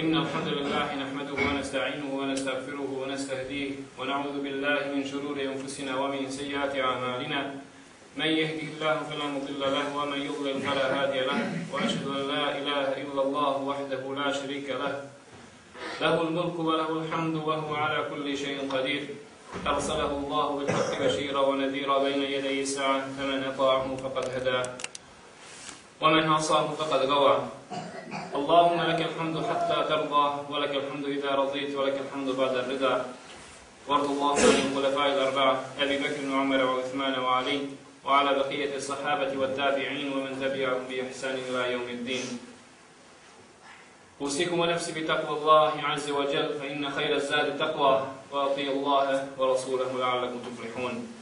إن الحمد لله نحمده ونستعينه ونستغفره ونستهديه ونعوذ بالله من شرور أنفسنا ومن سيئات أعمالنا. من يهده الله فلا مضل له ومن يضلل فلا هادي له. وأشهد أن لا إله إلا الله وحده لا شريك له. له الملك وله الحمد وهو على كل شيء قدير. أرسله الله بالحق بشيرا ونذيرا بين يدي الساعة فمن أطاعه فقد هداه ومن عصاه فقد غوى. اللهم لك الحمد حتى ترضى ولك الحمد إذا رضيت ولك الحمد بعد الرضا. وارض الله عن الخلفاء الأربعة أبي بكر وعمر وعثمان وعلي وعلى بقية الصحابة والتابعين ومن تبعهم بإحسان إلى يوم الدين. أوصيكم ونفسي بتقوى الله عز وجل فإن خير الزاد التقوى وأطيعوا الله ورسوله لعلكم تفلحون.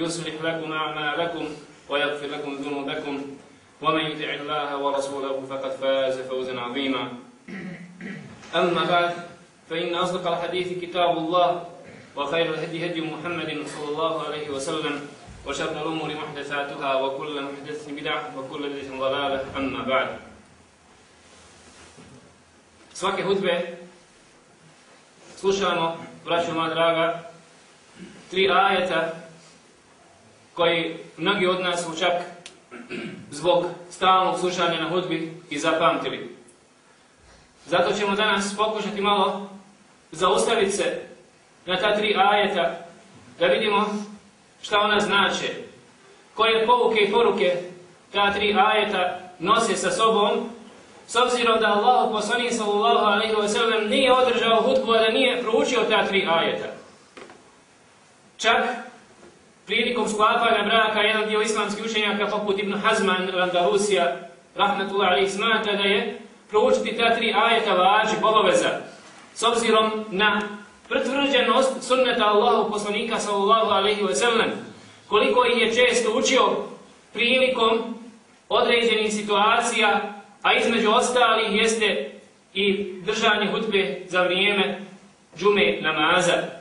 يصلح لكم أعمالكم ويغفر لكم ذنوبكم. ومن يطع الله ورسوله فقد فاز فوزا عظيما. أما بعد فإن أصدق الحديث كتاب الله وخير الهدي هدي محمد صلى الله عليه وسلم وشر الأمور محدثاتها وكل محدث بدعة وكل بدعة ضلالة. أما بعد. Svake hudbe slušamo, braćo moja draga, tri ajeta koji mnogi od nas su čak zbog stalnog slušanja na hudbi i zapamtili. Zato ćemo danas pokušati malo zaustaviti se na ta tri ajeta da vidimo šta ona znače, koje pouke i poruke ta tri ajeta nose sa sobom, s obzirom da Allah poslanik sallallahu alaihi wa sallam nije održao hudbu, a da nije proučio ta tri ajeta. Čak prilikom sklapanja braka jedan dio islamskih učenjaka poput Ibn Hazman Randarusija rahmetullah alaih smatra da je proučiti ta tri ajeta vađi obaveza s obzirom na pretvrđenost sunneta Allahu poslanika sallallahu alaihi wa sallam koliko ih je često učio prilikom određenih situacija a između ostalih jeste i držanje hutbe za vrijeme džume namaza.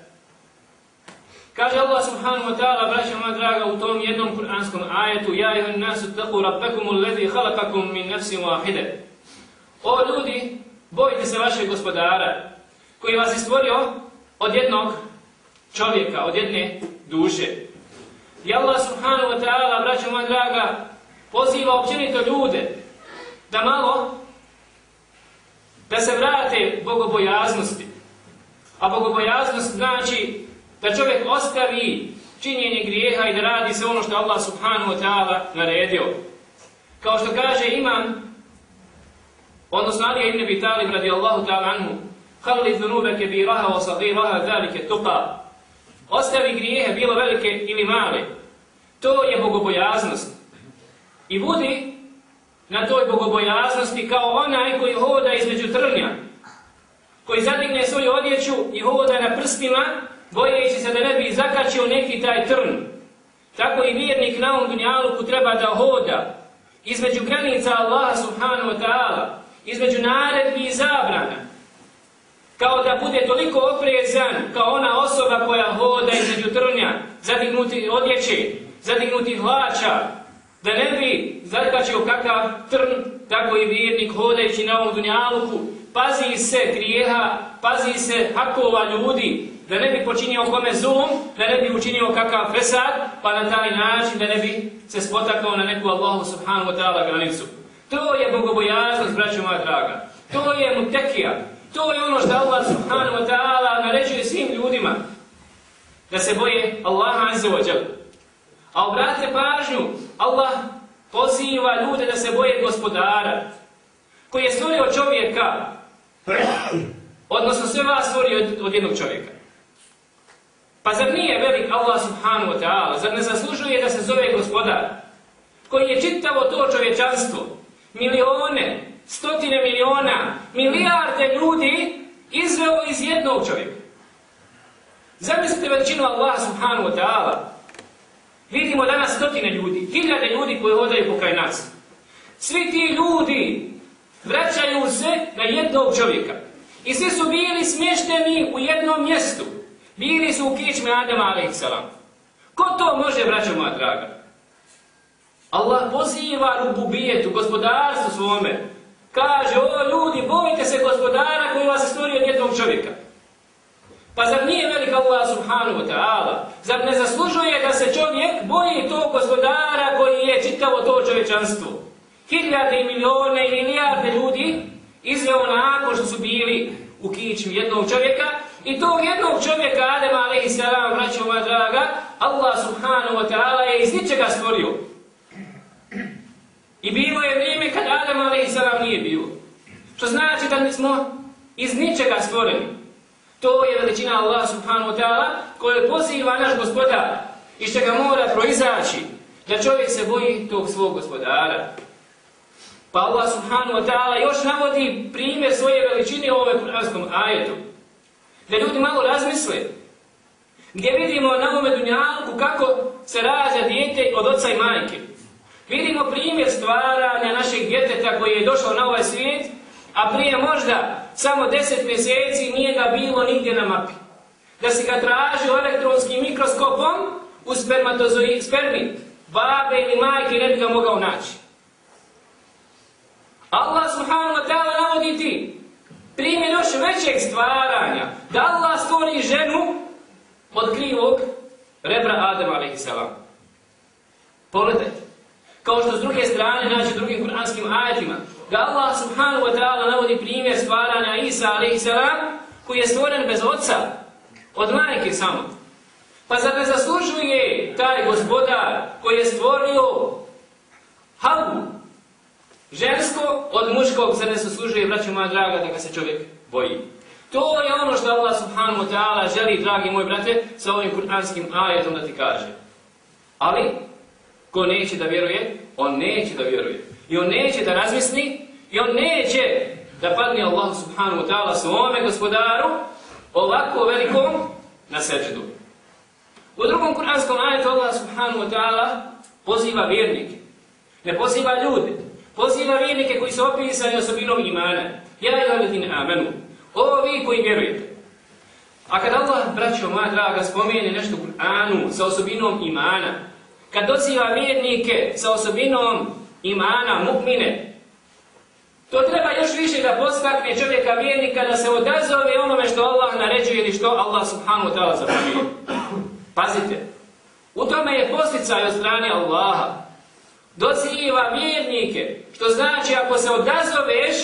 Kaže Allah subhanahu wa ta'ala, braća moja draga, u tom jednom kuranskom ajetu, Ja ihan nasu taku rabbekum ulledhi halakakum min nafsim wahide. O ljudi, bojite se vašeg gospodara, koji vas je stvorio od jednog čovjeka, od jedne duše. I Allah subhanahu wa ta'ala, braća moja draga, poziva općenito ljude da malo da se vrate bogobojaznosti. A bogobojaznost znači da čovjek ostavi činjenje grijeha i da radi se ono što Allah subhanahu wa ta'ala naredio. Kao što kaže imam, odnosno Ali ibn Abi Talib radijallahu ta'ala anhu, Halli dhunube kebiraha wa sagiraha dhalike tuqa. Ostavi grijehe, bilo velike ili male. To je bogobojaznost. I budi na toj bogobojaznosti kao onaj koji hoda između trnja, koji zadigne svoju odjeću i hoda na prstima, bojeći se da ne bi zakačio neki taj trn. Tako i vjernik na ovom dunjaluku treba da hoda između granica Allaha subhanahu wa ta'ala, između naredbi i zabrana, kao da bude toliko oprezan kao ona osoba koja hoda između trnja, zadignuti odjeće, zadignuti hlača, da ne bi zakačio kakav trn, tako i vjernik hodajući na ovom dunjaluku, pazi se grijeha, pazi se hakova ljudi, da ne bi počinio kome zulum, da ne bi učinio kakav fesad, pa na taj način da ne bi se spotakao na neku Allahu subhanahu wa ta'ala granicu. To je bogobojaznost, braćo moja draga. To je mutekija. To je ono što Allah subhanahu wa ta'ala naređuje svim ljudima. Da se boje Allaha azza wa jalla. A obratite pažnju, Allah poziva ljude da se boje gospodara, koji je stvorio čovjeka, odnosno sve vas stvorio od jednog čovjeka. Pa zar nije velik Allah subhanahu wa ta'ala, zar ne zaslužuje da se zove gospodar, koji je čitavo to čovječanstvo, milione, stotine miliona, milijarde ljudi izveo iz jednog čovjeka. Zamislite veličinu Allah subhanahu wa ta'ala. Vidimo danas stotine ljudi, hiljade ljudi koji hodaju pokraj nas. Svi ti ljudi vraćaju se na jednog čovjeka. I svi su bili smješteni u jednom mjestu. Bili su u kičme Adama a.s. Ko to može, braćo moja draga? Allah poziva rububijetu, gospodarstvu svome. Kaže, o ljudi, bojite se gospodara koji vas je stvorio jednog čovjeka. Pa zar nije velik Allah subhanahu wa ta'ala? Zar ne zaslužuje da se čovjek boji tog gospodara koji je čitavo to čovečanstvo? Hiljade i milijone i milijarde ljudi izveo nakon što su bili u kičmi jednog čovjeka i tog jednog čovjeka, Adem a.s. braćo moja draga, Allah subhanahu wa ta'ala je iz ničega stvorio. I bilo je vrijeme kad Adem a.s. nije bilo. Što znači da smo iz ničega stvoreni. To je veličina Allah subhanahu wa ta'ala koje poziva naš gospodar i što ga mora proizaći da čovjek se boji tog svog gospodara. Pa Allah subhanahu wa ta'ala još navodi primjer svoje veličine u ovom kuranskom ajetu. Da ljudi malo razmisle. Gdje vidimo na ovome dunjalku kako se rađa dijete od oca i majke. Vidimo primjer stvaranja našeg djeteta koji je došao na ovaj svijet, a prije možda samo deset mjeseci nije ga bilo nigdje na mapi. Da se ga tražio elektronskim mikroskopom u spermatozoid, spermi, babe ili majke ne bi ga mogao naći. Allah subhanahu wa ta'ala navodi ti primjer još većeg stvaranja. Da Allah stvori ženu od krivog rebra Adama a.s. Pogledajte. Kao što s druge strane nađe drugim kuranskim ajetima. Da Allah subhanahu wa ta'ala navodi primjer stvaranja Isa a.s. koji je stvoren bez oca. Od majke samo. Pa zar ne zaslužuje taj gospodar koji je stvorio Havu Žensko od muškog se ne suslužuje, braćo moja draga, da ga se čovjek boji. To je ono što Allah subhanahu wa ta'ala želi, dragi moji brate, sa ovim kuranskim ajetom da ti kaže. Ali, ko neće da vjeruje, on neće da vjeruje. I on neće da razmisli, i on neće da padne Allah subhanahu wa ta'ala svome gospodaru ovako velikom na seđedu. U drugom kuranskom ajetu Allah subhanahu wa ta'ala poziva vjernike. Ne poziva ljude, Poziva vjernike koji su opisani osobinom imana. Ja i ladine amenu. O vi koji vjerujete. A kad Allah, braćo moja draga, spomene nešto u Kur'anu sa osobinom imana, kad dociva vjernike sa osobinom imana, mukmine, to treba još više da postakne čovjeka vjernika da se odazove onome što Allah naređuje ili što Allah subhanahu ta'ala zapovije. Pazite, u tome je posticaj od strane Allaha dociva vjernike, što znači ako se odazoveš,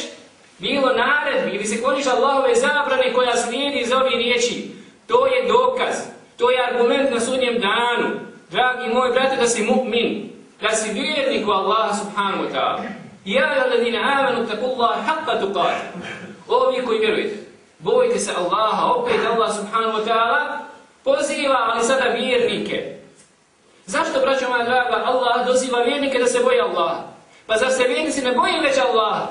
bilo naredbi ili se kloniš Allahove zabrane koja slijedi iz ovih riječi, to je dokaz, to je argument na sudnjem danu. Dragi moj brate, da si mu'min, da si vjernik u Allaha subhanahu wa ta'ala. Ja je ladina amanu taku Allah haqqa tuqat. Ovi koji vjerujete, bojite se Allaha, opet Allah subhanahu wa ta'ala poziva, ali sada vjernike, Zašto, braćo moja draga, Allah doziva vjernike da se boje Allaha? Pa zar se vjernici ne boje već Allaha?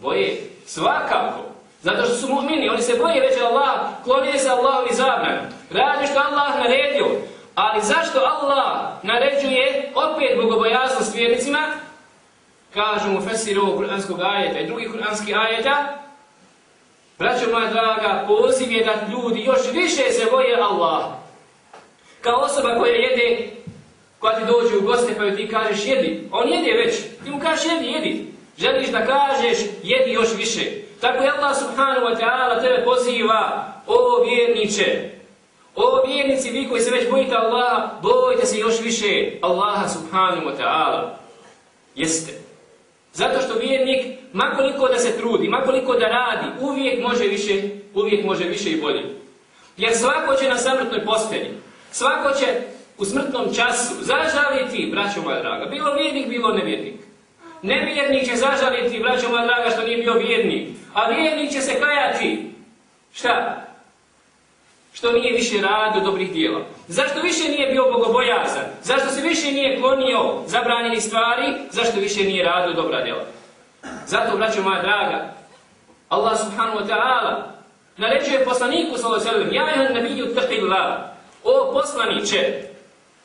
Boje, svakako. Zato što su mu'mini, oni se boje već Allaha, klonije se Allahovi zabran. Radi što Allah naredio. Ali zašto Allah naređuje opet bogobojaznost vjernicima? Kažu mu fesir ovog kuranskog ajeta i drugih kuranskih ajeta. Braćo moja draga, poziv je da ljudi još više se boje Allah. Kao osoba koja jede koja ti dođe u goste pa ti kažeš jedi, on jede već, ti mu kažeš jedi, jedi. Želiš da kažeš jedi još više. Tako je Allah subhanahu wa ta'ala tebe poziva, o vjerniče, o vjernici, vi koji se već bojite Allaha, bojite se još više Allaha subhanahu wa ta'ala. Jeste. Zato što vjernik, makoliko da se trudi, makoliko da radi, uvijek može više, uvijek može više i bolje. Jer svako će na samrtnoj postelji, svako će u smrtnom času zažaliti, braćo moja draga, bilo vjernik, bilo nevjernik. Nevjernik će zažaliti, braćo moja draga, što nije bio vjernik, a vjernik će se kajati. Šta? Što nije više radio dobrih dijela. Zašto više nije bio bogobojazan? Zašto se više nije klonio zabranjeni stvari? Zašto više nije radio dobra djela? Zato, braćo moja draga, Allah subhanahu wa ta'ala naređuje poslaniku sallallahu alejhi ve sellem: "Ja ayuhan nabiyyu taqillah." O poslanice,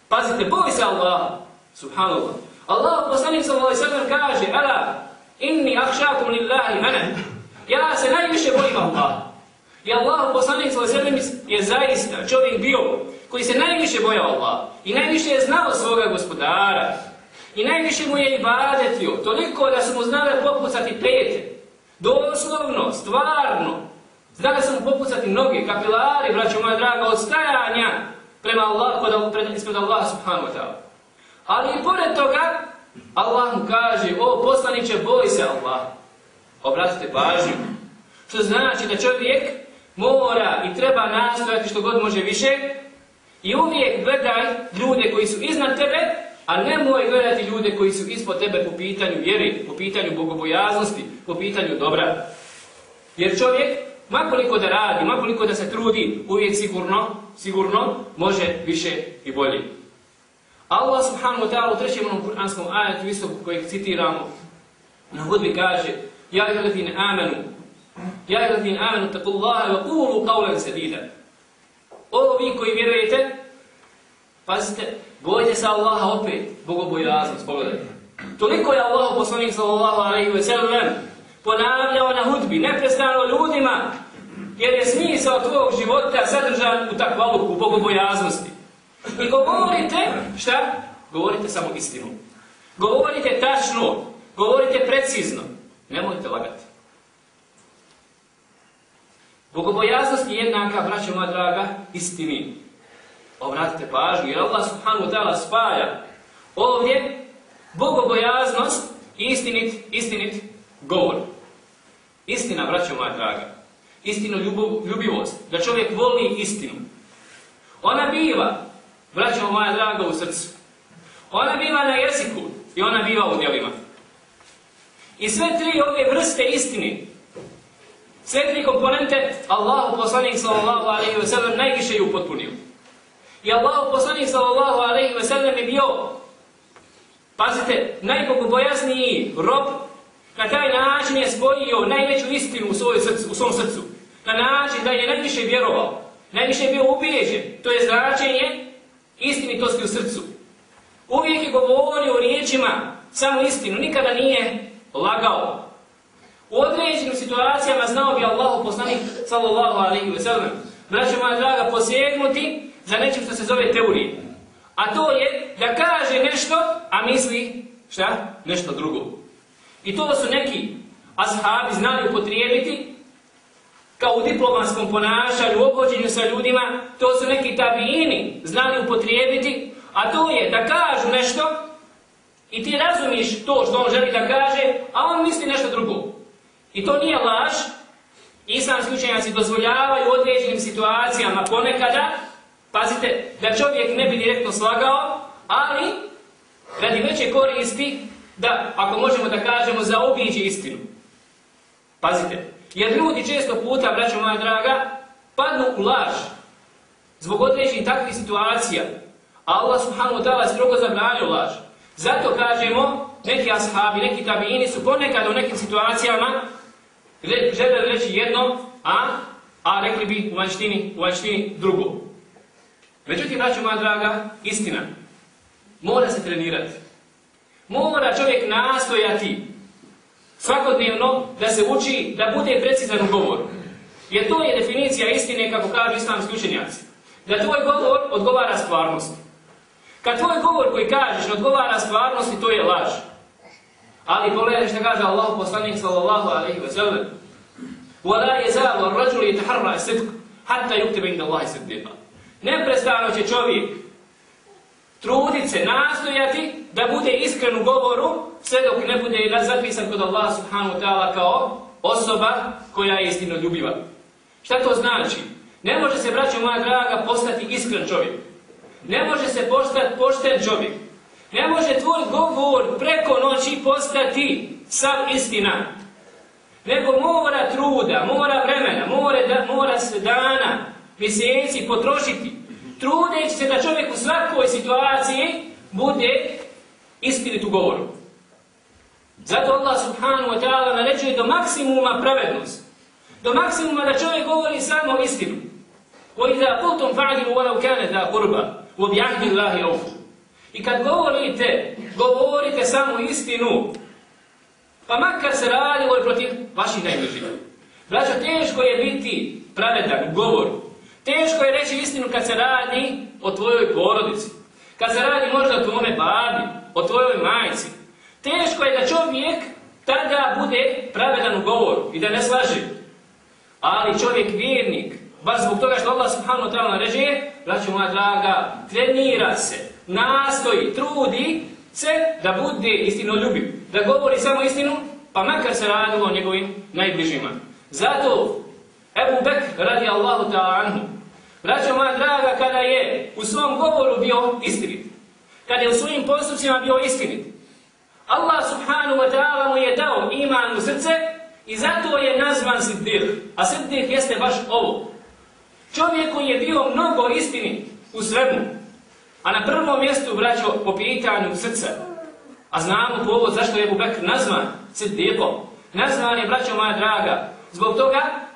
pazite, boj se Allah. Subhanallah. Allah poslanik sallallahu alaihi sallam kaže: "Ala inni akhshakum lillahi mene. Ja se najviše bojim Allah. I Allah poslanik sallallahu alaihi sallam je zaista čovjek bio koji se najviše bojao Allah i najviše je znao svoga gospodara i najviše mu je ibadetio, toliko da su mu znali popucati pete, doslovno, stvarno, znali su mu popucati noge, kapilari, braćo moja draga, od stajanja prema Allah, kod, pred, ispred Allah subhanahu wa ta'ala. Ali i pored toga, Allah mu kaže, o poslaniće, boj se Allah. Obratite pažnju. Što znači da čovjek mora i treba nastojati što god može više i uvijek gledaj ljude koji su iznad tebe, a ne moj gledati ljude koji su ispod tebe po pitanju vjeri, po pitanju bogobojaznosti, po pitanju dobra. Jer čovjek, makoliko da radi, makoliko da se trudi, uvijek sigurno, sigurno može više i bolje. Allah subhanahu wa ta'ala u trećem onom kuranskom ajatu isto kojeg citiramo na hudbi kaže Ja i ladine amanu Ja ih ladine amenu taku Allahe wa kulu qawlan sadida O vi koji vjerujete pazite bojte se Allaha opet bogobojaznost pogledajte toliko je Allah poslanik sallallahu alaihi wa sallam ponavljao na hudbi neprestano ljudima jer je smisao tvojeg života sadržan u takvaluku, u bogobojaznosti. I govorite, šta? Govorite samo istinu. Govorite tačno, govorite precizno. Nemojte lagati. Bogobojaznost je jednaka, braćo moja draga, istini. Obratite pažnju, jer Allah subhanahu wa ta'ala spaja ovdje bogobojaznost i istinit, istinit govor. Istina, braćo moja draga, istinu ljubav, ljubivost, da čovjek voli istinu. Ona biva, braćo moja draga, u srcu. Ona biva na jeziku i ona biva u djelima. I sve tri ove vrste istine, sve tri komponente, Allahu poslanik sallallahu alaihi wa sallam najviše ju upotpunio. I Allahu poslanik sallallahu alaihi wa sallam je bio, pazite, najbogobojasniji rob Na taj način je spojio najveću istinu u, svoj srcu, u svom srcu. Na način da je najviše vjerovao, najviše je bio ubijeđen. To je značenje istinitosti u srcu. Uvijek je govorio o riječima samo istinu, nikada nije lagao. U određenim situacijama znao bi Allahu poslanik sallallahu alaihi wa sallam. Braćo moja draga, posjegnuti za nečim što se zove teorije. A to je da kaže nešto, a misli šta? Nešto drugo. I to su neki ashabi znali upotrijebiti kao u diplomatskom ponašanju, u obhođenju sa ljudima, to su neki tabijini znali upotrijebiti, a to je da kažu nešto i ti razumiš to što on želi da kaže, a on misli nešto drugo. I to nije laž, islamski učenjaci dozvoljavaju u određenim situacijama ponekada, pazite, da čovjek ne bi direktno slagao, ali radi veće koristi, da, ako možemo da kažemo, zaobiđe istinu. Pazite, jer ljudi često puta, braćo moja draga, padnu u laž zbog određenih takvih situacija. Allah subhanahu wa ta'ala strogo zabranio laž. Zato kažemo, neki ashabi, neki tabijini su ponekad u nekim situacijama žele reći jedno, a, a rekli bi u vanštini, u vanštini drugo. Međutim, braćo moja draga, istina, mora se trenirati. Mora čovjek nastojati svakodnevno da se uči da bude precizan u govoru. Jer to je definicija istine kako kažu islamski učenjaci. Da tvoj govor odgovara stvarnosti. Kad tvoj govor koji kažeš odgovara stvarnosti, to je laž. Ali pogledaj što kaže Allah poslanik sallallahu alaihi wa sallam. وَلَا يَزَالُ الرَّجُلِ يَتَحَرَّ السِّدْقُ حَتَّى يُكْتِبَ إِنَّ اللَّهِ سِدْدِقًا Neprestano će čovjek trudit se, nastojati da bude iskren u govoru, sve dok ne bude zapisan kod Allah subhanahu wa ta'ala kao osoba koja je istino ljubiva. Šta to znači? Ne može se, braćo moja draga, postati iskren čovjek. Ne može se postati pošten čovjek. Ne može tvoj govor preko noći postati sav istina. Nego mora truda, mora vremena, mora, da, mora se dana, mjeseci potrošiti trudeći se da čovjek u svakoj situaciji bude istinit u govoru. Zato Allah subhanahu wa ta'ala naređuje do maksimuma pravednost. Do maksimuma da čovjek govori samo istinu. وَإِذَا قُلْتُمْ فَعْلِمُ وَلَوْ كَانَ ذَا قُرْبَ وَبْيَعْدِ اللَّهِ أَوْفُ I kad govorite, govorite samo istinu, pa makar se radilo i protiv vaših najbližih. Braćo, teško je biti pravedan u govoru. Teško je reći istinu kad se radi o tvojoj porodici. Kad se radi možda o tvome babi, o tvojoj majci. Teško je da čovjek tada bude pravedan u govoru i da ne slaži. Ali čovjek vjernik, baš zbog toga što Allah subhanahu wa ta'ala naređuje, braću moja draga, trenira se, nastoji, trudi se da bude istinoljubiv, da govori samo istinu, pa makar se radilo o njegovim najbližima. Zato Ebu Bek radi Allahu ta'ala anhu, braćo moja draga, kada je u svom govoru bio istinit, kada je u svojim postupcima bio istinit, Allah subhanahu wa ta'ala mu je dao iman u srce i zato je nazvan Siddiq. A Siddiq jeste baš ovo. Čovjek koji je bio mnogo istini u svemu, a na prvom mjestu vraćao po pitanju srca. A znamo povod zašto je Ebu nazvan Siddiqom. Nazvan je, braćo moja draga, zbog toga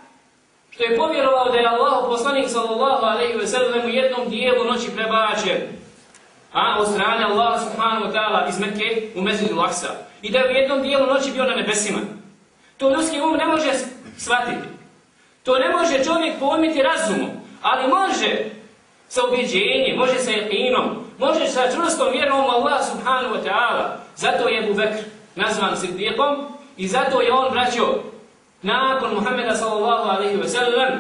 što je povjerovao da je Allah poslanik sallallahu alaihi ve sellem u jednom dijelu noći prebačen a od strane Allaha subhanahu wa ta'ala iz Mekke u Mezinu Laksa i da je u jednom dijelu noći bio na nebesima. To ljudski um ne može shvatiti. To ne može čovjek pojmiti razumom, ali može sa objeđenjem, može sa jeqinom, može sa čvrstom vjerom Allah subhanahu wa ta'ala. Zato je Abu Bekr nazvan Siddiqom i zato je on vraćao nakon Muhammeda sallallahu alaihi wa sallam,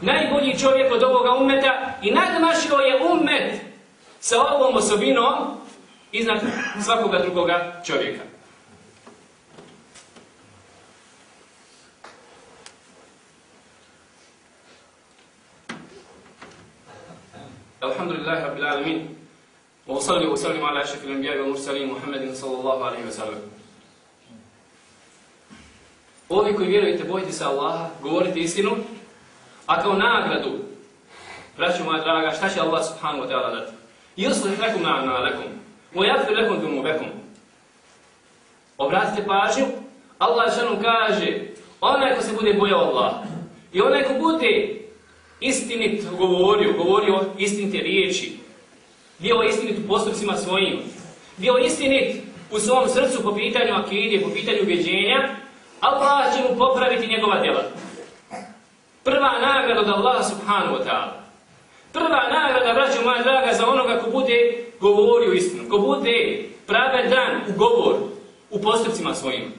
najbolji čovjek od ovoga ummeta i nadmašio je ummet sa ovom osobinom iznad svakoga drugoga čovjeka. Alhamdulillahi rabbil alamin. Wa sallallahu wa sallim ala ashrafil anbiya'i wal mursalin Muhammadin sallallahu alayhi wa sallam. Ovi koji vjerujete, bojite se Allaha, govorite istinu, a kao nagradu, braću moja draga, šta će Allah subhanahu wa ta'ala dati? Yuslih lakum a'malakum wa yaghfir lakum dhunubakum. Obratite pažnju, Allah šanu kaže, onaj ko se bude bojao Allah i onaj ko bude istinit govorio, govorio istinite riječi, bio istinit u postupcima svojim, bio istinit u svom srcu po pitanju akidije, po pitanju ubjeđenja, Allah će mu popraviti njegova djela. Prva nagrada od Allah subhanahu wa ta'ala. Prva nagrada, braću moja draga, za onoga ko bude govorio istinu, ko bude pravedan u govoru, u postupcima svojim.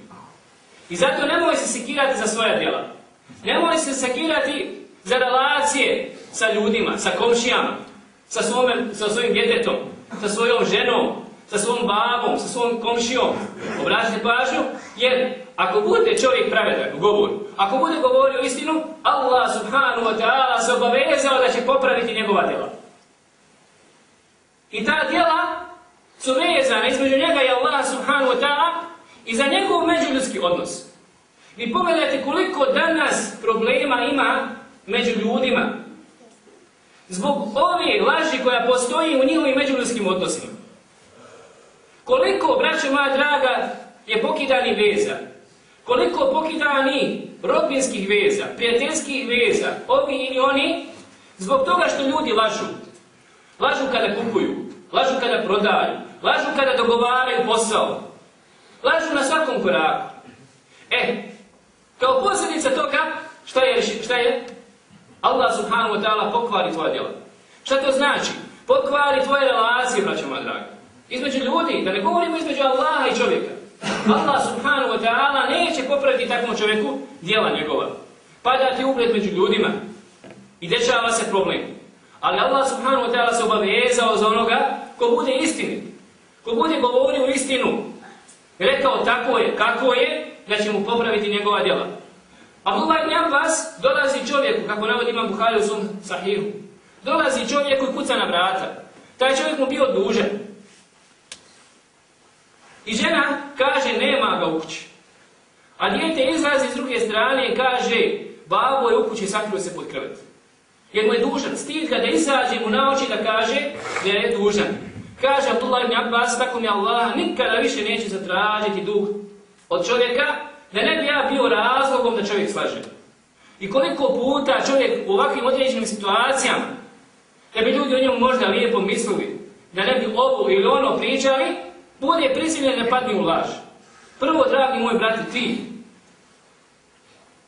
I zato nemoj se sekirati za svoja djela. Nemoj se sekirati za relacije sa ljudima, sa komšijama, sa, svome, sa svojim djetetom, sa svojom ženom, sa svom babom, sa svom komšijom. Obratite pažnju, jer ako bude čovjek pravedan u govoru, ako bude govorio istinu, Allah subhanahu wa ta'ala se obavezao da će popraviti njegova djela. I ta djela su vezana između njega i Allah subhanahu wa ta'ala i za njegov međuljudski odnos. Vi pogledajte koliko danas problema ima među ljudima. Zbog ove laži koja postoji u njihovim međuljudskim odnosima. Koliko, braćo moja draga, je pokidani veza. Koliko pokidani rodbinskih veza, prijateljskih veza, ovi ili oni, zbog toga što ljudi lažu. Lažu kada kupuju, lažu kada prodaju, lažu kada dogovaraju posao. Lažu na svakom koraku. E, kao posljedica toga, šta je, šta je? Allah subhanahu wa ta'ala pokvari tvoje djela. Šta to znači? Pokvari tvoje relacije, braćo moja draga. Između ljudi, da ne govorimo između Allaha i čovjeka. Allah subhanahu wa ta'ala neće popraviti takvom čovjeku djela njegova. Pada ti ugled među ljudima i dešava se problem. Ali Allah subhanahu wa ta'ala se obavezao za onoga ko bude istinit. Ko bude govorio istinu. Rekao tako je, kako je, da će mu popraviti njegova djela. Abdullah ibn Abbas dolazi čovjeku, kako navodi imam Buhari u svom sahihu. Dolazi čovjeku i kuca na vrata. Taj čovjek mu bio dužan. I žena kaže nema ga u kući. A dijete izrazi s druge strane i kaže babo je u kući sakrio se pod krvet. Jer mu je dužan. Stid kada izađe mu na oči da kaže da je dužan. Kaže Abdullah ibn Abbas, tako mi Allah nikada više neće zatražiti dug od čovjeka, da ne bi ja bio razlogom da čovjek slaže. I koliko puta čovjek u ovakvim određenim situacijama, da bi ljudi o njemu možda lijepo mislili, da ne bi ovo ili ono pričali, Bolje prisiljen ne padni u laž. Prvo, dragi moj brati, ti,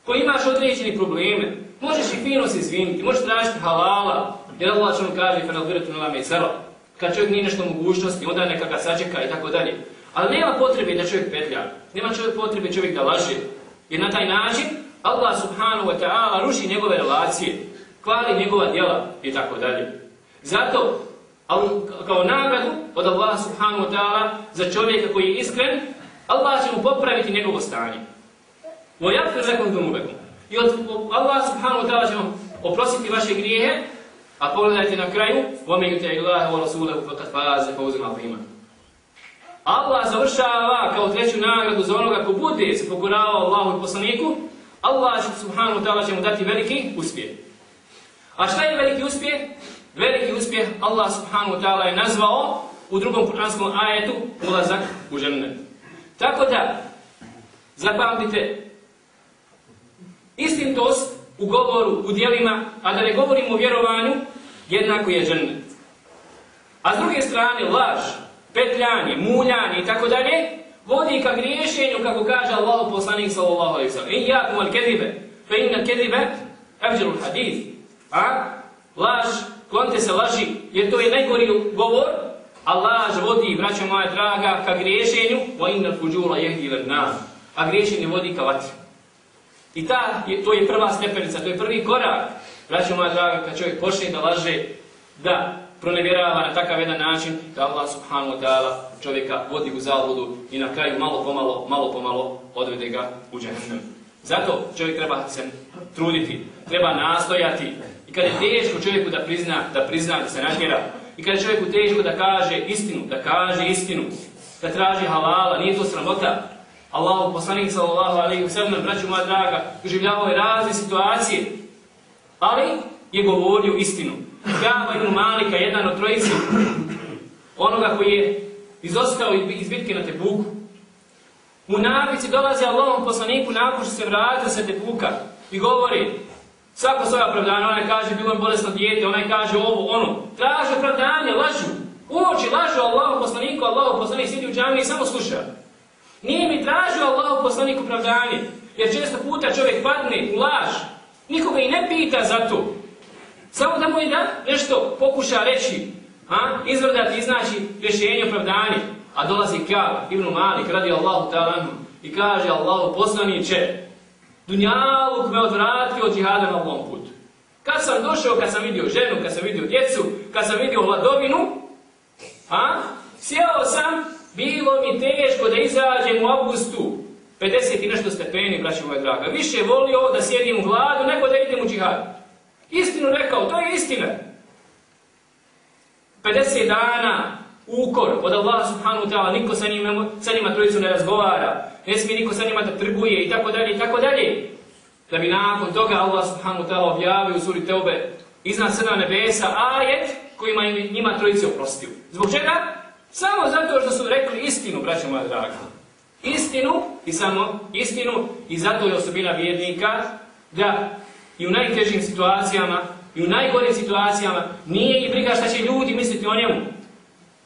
koji imaš određeni probleme, možeš i fino se izviniti, možeš tražiti halala, jer Allah što mu kaže, fenal nama i lame kad čovjek nije nešto mogućnosti, onda neka ga sačeka i tako dalje. Ali nema potrebe da čovjek petlja, nema čovjek potrebe čovjek da laže, jer na taj način Allah subhanahu wa ta'ala ruši njegove relacije, kvali njegova djela i tako dalje. Zato, kao nagradu od Allah subhanahu wa ta'ala za čovjeka koji je iskren, Allah će mu popraviti njegovo stanje. وَيَغْفِرْ لَكُمْ ذُنُوبَكُمْ I od Allah subhanahu wa ta'ala će vam oprostiti vaše grijehe, a pogledajte na kraju وَمَنْ يُتَعِ اللَّهَ وَرَسُولَهُ فَقَدْ فَازَ فَوْزًا عَظِيمًا Allah završava kao treću nagradu za onoga ko bude se pokoravao Allahu i poslaniku, Allah subhanahu wa ta'ala će mu dati veliki uspjeh. A šta je veliki uspjeh? Uspjeh Allah subhanahu wa ta'ala je nazvao u drugom kuranskom ajetu ulazak u džennet. Tako da, zapamtite, istintost u govoru, u dijelima, a da ne govorimo o vjerovanju, jednako je džennet. A s druge strane, laž, petljanje, muljanje i tako dalje, vodi ka griješenju, kako kaže Allah poslanik sallallahu alaihi sallam. I jakum al kedibe, fe inna kedibe, evđerul hadith. A? Laž, klonite se laži, jer to je najgori govor, a laž vodi, braćo moja draga, ka griješenju, wa inna fuđula jehdi ledna. A griješenje vodi ka vatri. I ta, je, to je prva stepenica, to je prvi korak. Braćo moja draga, kad čovjek počne da laže, da pronevjerava na takav jedan način, da Allah subhanahu wa ta'ala čovjeka vodi u zaludu i na kraju malo pomalo, malo pomalo odvede ga u džahnem. Zato čovjek treba se truditi, treba nastojati. I kada je teško čovjeku da prizna, da prizna, da se natjera, i kada je čovjeku teško da kaže istinu, da kaže istinu, da traži halala, nije to sramota, Allahu poslanik sallallahu alejhi ve sellem braćo moja draga doživljavao je razne situacije ali je govorio istinu. Kaba ibn Malika jedan od trojice onoga koji je izostao iz bitke na Tebuku Munafici dolaze Allahom poslaniku nakon što se vratio sa Tebuka i govori svako svoje opravdanje onaj kaže bilo je bolesno dijete onaj kaže ovo ono. Traže opravdanje lažu. Uoči lažu Allahu poslaniku Allahu poslanik sidi u džami i samo sluša. Nije mi tražio Allahu poslanik opravdanje, jer često puta čovjek padne u laž, nikoga i ne pita za to. Samo da mu je da nešto pokuša reći, a, izvrdati, iznaći rješenje opravdanje, a dolazi Kaab, Ibn Malik, radi Allahu ta'ala i kaže Allahu poslaniće, Dunjaluk me odvratio od džihada na ovom putu. Kad sam došao, kad sam vidio ženu, kad sam vidio djecu, kad sam vidio hladovinu, a, sjeo sam Bilo mi teško da izađem u augustu 50 i nešto stepeni, braći moja draga. Više volio da sjedim u hladu nego da idem u džihad. Istinu rekao, to je istina. 50 dana ukor od Allah subhanahu ta'ala, niko sa njima, sa njima trojicu ne razgovara, ne smije niko sa njima da trguje i tako dalje i tako dalje. Da bi nakon toga Allah subhanahu ta'ala objavio u suri Teube iznad sedam nebesa ajet kojima njima trojice oprostio. Zbog čega? Samo zato što su rekli istinu, braće moja draga. Istinu i samo istinu i zato je osobina vjernika da i u najtežim situacijama i u najgorim situacijama nije i briga šta će ljudi misliti o njemu.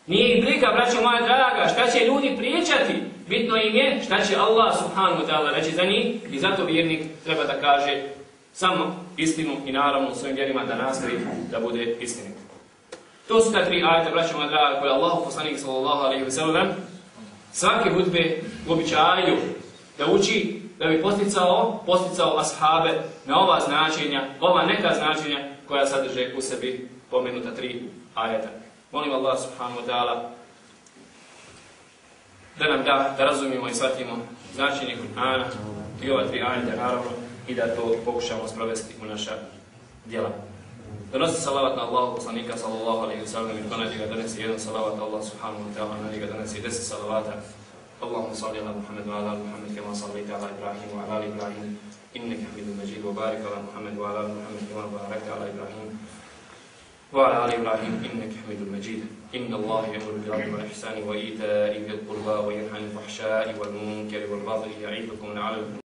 Nije i briga, braće moja draga, šta će ljudi pričati. Bitno im je šta će Allah subhanahu wa ta'ala reći za njih i zato vjernik treba da kaže samo istinu i naravno u svojim vjerima da nastavi da bude istinit. To su ta tri ajta, braćo moja draga, koje Allah, poslanik sallallahu alaihi wa sallam, svake hudbe u običaju da uči, da bi posticao, posticao ashabe na ova značenja, ova neka značenja koja sadrže u sebi pomenuta tri ajeta. Molim Allah subhanahu wa ta'ala da nam da, da razumijemo i shvatimo značenje Kur'ana i ova tri ajde, naravno, i da to pokušamo sprovesti u naša djela. Donosi salavat na Allahu poslanika sallallahu alaihi wa sallam i to na njega donesi jedan salavat Allah subhanahu wa ta'ala na njega donesi deset salavata. Allahumma salli ala Muhammedu wa ala Muhammed kama sallaita ala Ibrahim wa ala Ibrahim innaka hamidun majid wa barik ala Muhammedu wa ala Muhammed kema barakta ala Ibrahim ala ali Ibrahim innaka hamidun majid. إن الله يأمر بالعدل والإحسان وإيتاء ذي القربى وينهى عن الفحشاء والمنكر والبغي يعظكم لعلكم